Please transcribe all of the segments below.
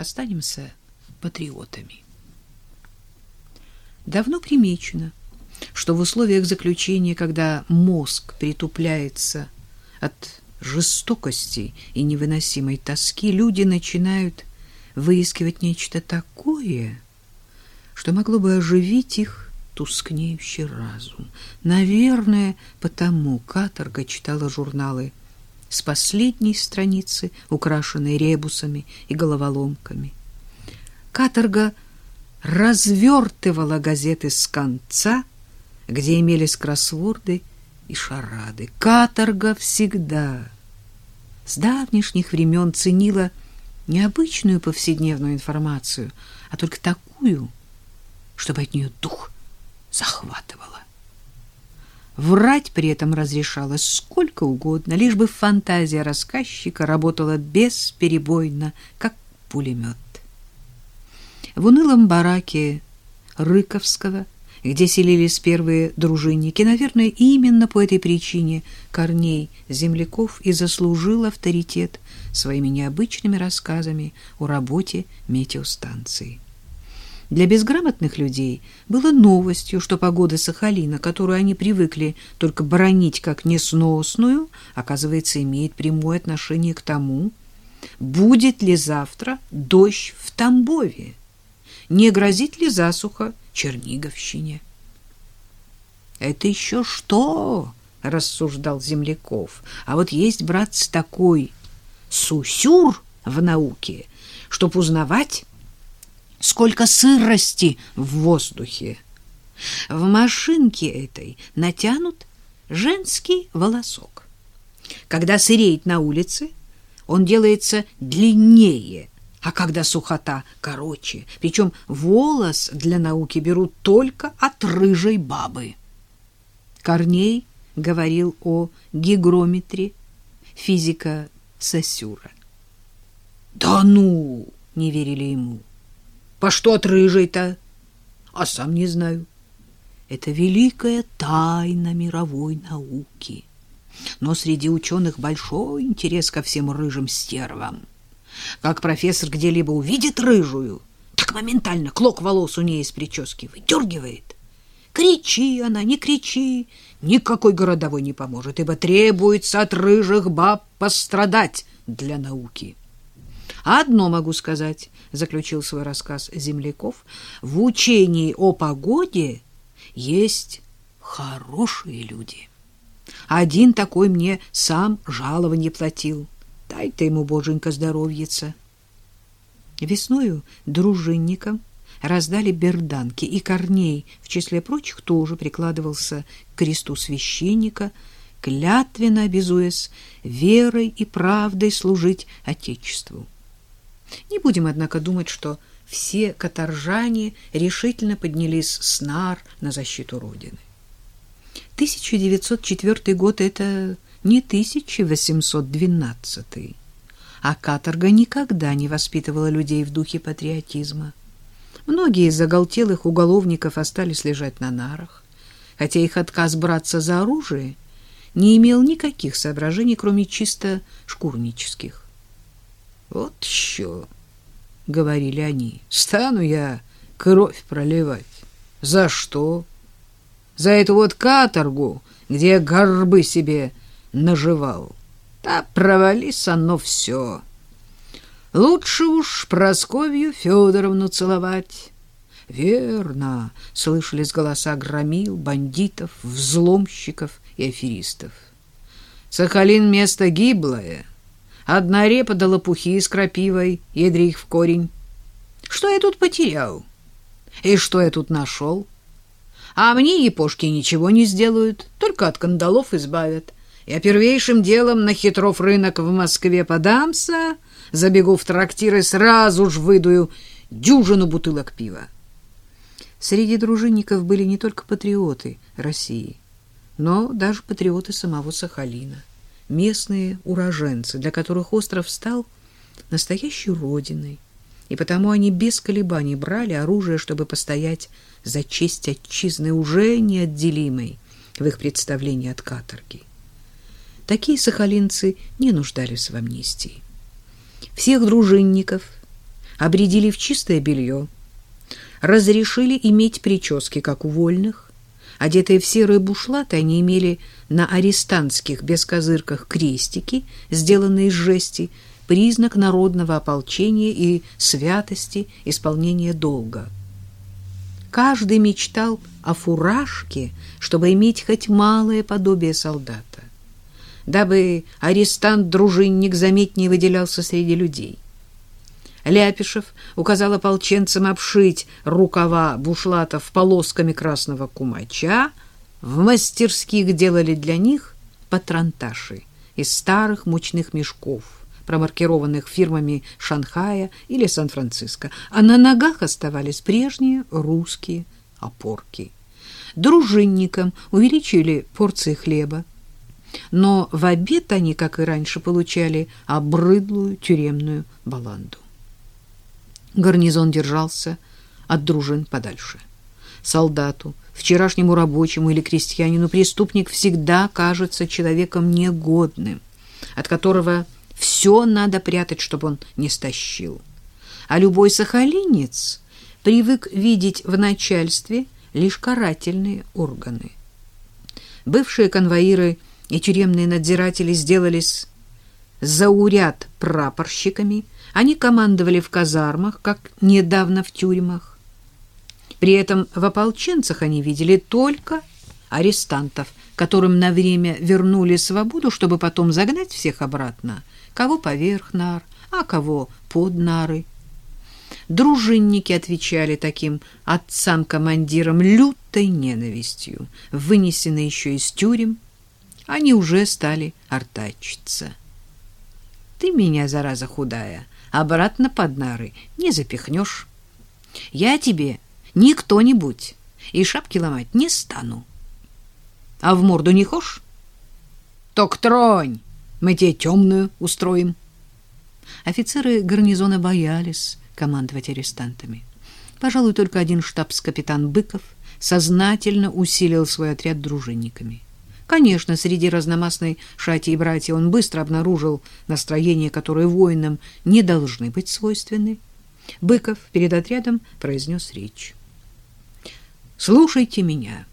останемся патриотами. Давно примечено, что в условиях заключения, когда мозг притупляется от жестокости и невыносимой тоски, люди начинают выискивать нечто такое, что могло бы оживить их тускнеющий разум. Наверное, потому каторга читала журналы с последней страницы, украшенной ребусами и головоломками. Каторга развертывала газеты с конца, где имелись кроссворды и шарады. Каторга всегда с давнишних времен ценила не обычную повседневную информацию, а только такую, чтобы от нее дух захватывала. Врать при этом разрешалось сколько угодно, лишь бы фантазия рассказчика работала бесперебойно, как пулемет. В унылом бараке Рыковского, где селились первые дружинники, наверное, именно по этой причине Корней Земляков и заслужил авторитет своими необычными рассказами о работе метеостанции. Для безграмотных людей было новостью, что погода Сахалина, которую они привыкли только бронить как несносную, оказывается, имеет прямое отношение к тому, будет ли завтра дождь в Тамбове, не грозит ли засуха Черниговщине. «Это еще что?» — рассуждал Земляков. «А вот есть, братцы, такой сусюр в науке, чтоб узнавать, сколько сырости в воздухе. В машинке этой натянут женский волосок. Когда сыреет на улице, он делается длиннее, а когда сухота — короче. Причем волос для науки берут только от рыжей бабы. Корней говорил о гигрометре физика Сосюра. «Да ну!» — не верили ему. По что от рыжей-то? А сам не знаю. Это великая тайна мировой науки. Но среди ученых большой интерес ко всем рыжим стервам. Как профессор где-либо увидит рыжую, так моментально клок волос у нее из прически выдергивает. Кричи она, не кричи, никакой городовой не поможет, ибо требуется от рыжих баб пострадать для науки. Одно могу сказать, заключил свой рассказ Земляков, в учении о погоде есть хорошие люди. Один такой мне сам жалование платил. Дай-то ему, боженька, здоровьица. Весною дружинникам раздали берданки, и Корней, в числе прочих, тоже прикладывался к кресту священника, клятвенно обязуясь верой и правдой служить Отечеству. Не будем, однако, думать, что все каторжане решительно поднялись с нар на защиту Родины. 1904 год — это не 1812, а каторга никогда не воспитывала людей в духе патриотизма. Многие из заголтелых уголовников остались лежать на нарах, хотя их отказ браться за оружие не имел никаких соображений, кроме чисто шкурнических. Вот еще, — говорили они, — стану я кровь проливать. За что? За эту вот каторгу, где горбы себе наживал. Да провались оно все. Лучше уж Просковью Федоровну целовать. Верно, слышались голоса громил, бандитов, взломщиков и аферистов. Сахалин место гиблое — Одна репа до лопухи с крапивой, ядри их в корень. Что я тут потерял? И что я тут нашел? А мне епошки ничего не сделают, только от кандалов избавят. Я первейшим делом на хитров рынок в Москве подамся, забегу в трактир и сразу ж выдую дюжину бутылок пива. Среди дружинников были не только патриоты России, но даже патриоты самого Сахалина местные уроженцы, для которых остров стал настоящей родиной, и потому они без колебаний брали оружие, чтобы постоять за честь отчизны, уже неотделимой в их представлении от каторги. Такие сахалинцы не нуждались в амнистии. Всех дружинников обредили в чистое белье, разрешили иметь прически, как у вольных. Одетые в серые бушлаты, они имели на арестантских бескозырках крестики, сделанные из жести, признак народного ополчения и святости исполнения долга. Каждый мечтал о фуражке, чтобы иметь хоть малое подобие солдата, дабы арестант-дружинник заметнее выделялся среди людей. Ляпишев указал ополченцам обшить рукава бушлатов полосками красного кумача. В мастерских делали для них патронташи из старых мучных мешков, промаркированных фирмами Шанхая или Сан-Франциско, а на ногах оставались прежние русские опорки. Дружинникам увеличили порции хлеба, но в обед они, как и раньше, получали обрыдлую тюремную баланду. Гарнизон держался от дружин подальше. Солдату, вчерашнему рабочему или крестьянину преступник всегда кажется человеком негодным, от которого все надо прятать, чтобы он не стащил. А любой сахалинец привык видеть в начальстве лишь карательные органы. Бывшие конвоиры и тюремные надзиратели сделались зауряд прапорщиками, они командовали в казармах, как недавно в тюрьмах. При этом в ополченцах они видели только арестантов, которым на время вернули свободу, чтобы потом загнать всех обратно, кого поверх нар, а кого под нары. Дружинники отвечали таким отцам-командирам лютой ненавистью, вынесенной еще из тюрем, они уже стали артачиться. Ты меня, зараза худая, обратно под нары не запихнешь. Я тебе не кто-нибудь и шапки ломать не стану. А в морду не хошь? Ток тронь, мы тебе темную устроим. Офицеры гарнизона боялись командовать арестантами. Пожалуй, только один штабс-капитан Быков сознательно усилил свой отряд дружинниками. Конечно, среди разномастной шати и братья он быстро обнаружил настроения, которые воинам не должны быть свойственны. Быков перед отрядом произнес речь. «Слушайте меня.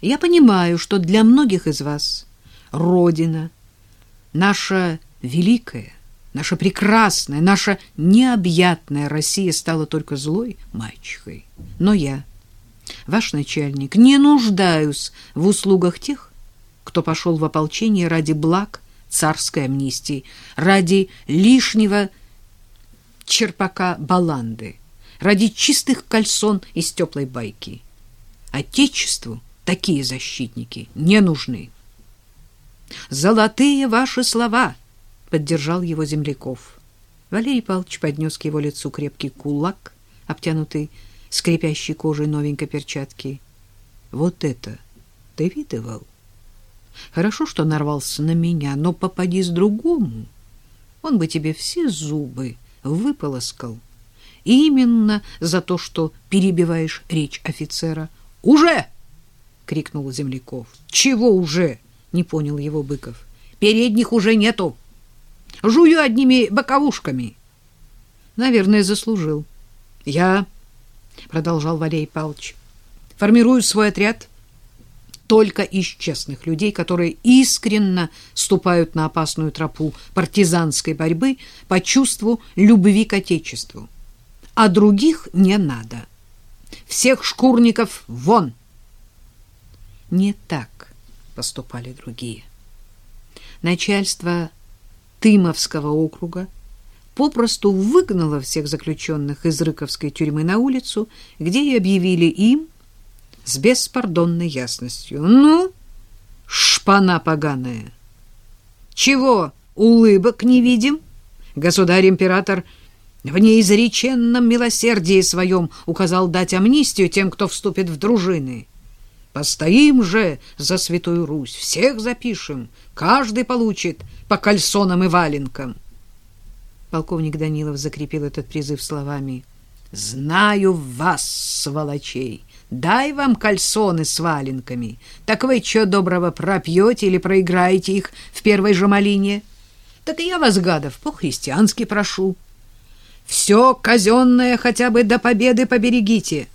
Я понимаю, что для многих из вас Родина, наша великая, наша прекрасная, наша необъятная Россия стала только злой мачехой. Но я, ваш начальник, не нуждаюсь в услугах тех, кто пошел в ополчение ради благ царской амнистии, ради лишнего черпака баланды, ради чистых кальсон из теплой байки. Отечеству такие защитники не нужны. «Золотые ваши слова!» — поддержал его земляков. Валерий Павлович поднес к его лицу крепкий кулак, обтянутый скрипящей кожей новенькой перчатки. «Вот это ты видывал?» Хорошо, что нарвался на меня, но попади с другому, он бы тебе все зубы выполоскал. Именно за то, что перебиваешь речь офицера. «Уже!» — крикнул Земляков. «Чего уже?» — не понял его Быков. «Передних уже нету. Жую одними боковушками». «Наверное, заслужил». «Я...» — продолжал Валерий Павлович. «Формирую свой отряд» только из честных людей, которые искренно ступают на опасную тропу партизанской борьбы по чувству любви к Отечеству. А других не надо. Всех шкурников вон! Не так поступали другие. Начальство Тымовского округа попросту выгнало всех заключенных из Рыковской тюрьмы на улицу, где и объявили им с беспардонной ясностью. «Ну, шпана поганая! Чего улыбок не видим? Государь-император в неизреченном милосердии своем указал дать амнистию тем, кто вступит в дружины. Постоим же за Святую Русь, всех запишем, каждый получит по кальсонам и валенкам». Полковник Данилов закрепил этот призыв словами «Знаю вас, сволочей!» дай вам кальсоны с валенками. Так вы что доброго пропьете или проиграете их в первой же малине? Так и я вас, гадов, по-христиански прошу. Все казенное хотя бы до победы поберегите.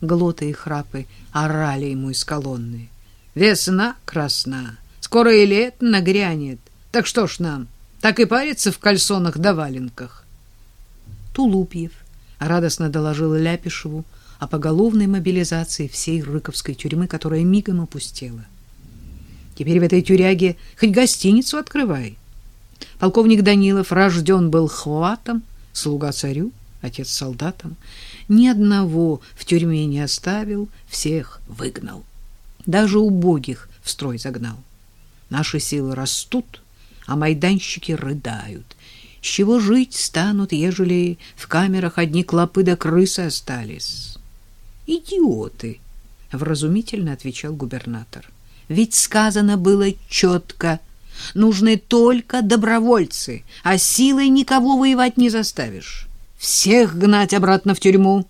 Глоты и храпы орали ему из колонны. Весна красна, скоро и лет нагрянет. Так что ж нам, так и париться в кальсонах да валенках. Тулупьев радостно доложил Ляпишеву о поголовной мобилизации всей Рыковской тюрьмы, которая мигом опустела. Теперь в этой тюряге хоть гостиницу открывай. Полковник Данилов рожден был хватом, слуга царю, отец солдатам. Ни одного в тюрьме не оставил, всех выгнал. Даже убогих в строй загнал. Наши силы растут, а майданщики рыдают. С чего жить станут, ежели в камерах одни клопы да крысы остались? Идиоты, вразумительно отвечал губернатор. Ведь сказано было четко, нужны только добровольцы, а силой никого воевать не заставишь. Всех гнать обратно в тюрьму.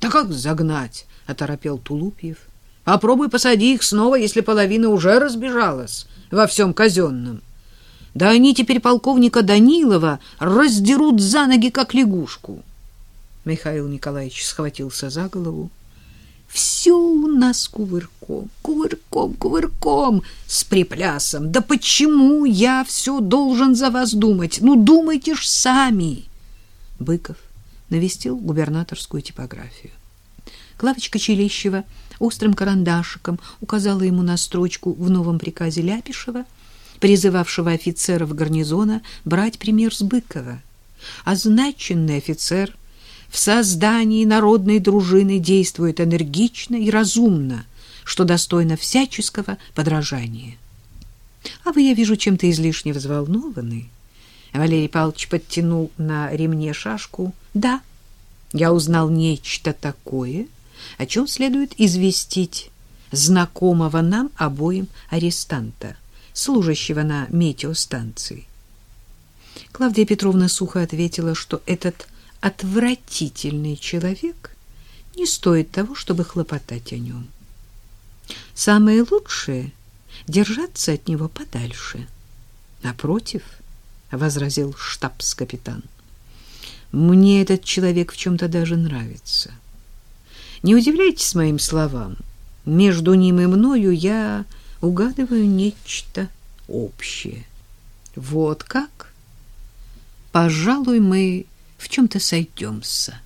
Да как загнать? оторопел Тулупьев. Попробуй посади их снова, если половина уже разбежалась во всем казенном. Да они теперь полковника Данилова раздерут за ноги, как лягушку. Михаил Николаевич схватился за голову. Все у нас кувырком, кувырком, кувырком, с приплясом. Да почему я все должен за вас думать? Ну, думайте ж сами. Быков навестил губернаторскую типографию. Клавочка Челищева острым карандашиком указала ему на строчку в новом приказе Ляпишева, призывавшего офицеров гарнизона брать пример с Быкова. Означенный офицер в создании народной дружины действует энергично и разумно, что достойно всяческого подражания. А вы, я вижу, чем-то излишне взволнованы. Валерий Павлович подтянул на ремне шашку. Да, я узнал нечто такое, о чем следует известить знакомого нам обоим арестанта, служащего на метеостанции. Клавдия Петровна сухо ответила, что этот отвратительный человек не стоит того, чтобы хлопотать о нем. Самое лучшее — держаться от него подальше. Напротив, — возразил штабс-капитан, — мне этот человек в чем-то даже нравится. Не удивляйтесь моим словам. Между ним и мною я угадываю нечто общее. Вот как? Пожалуй, мы в чем-то сойдемся.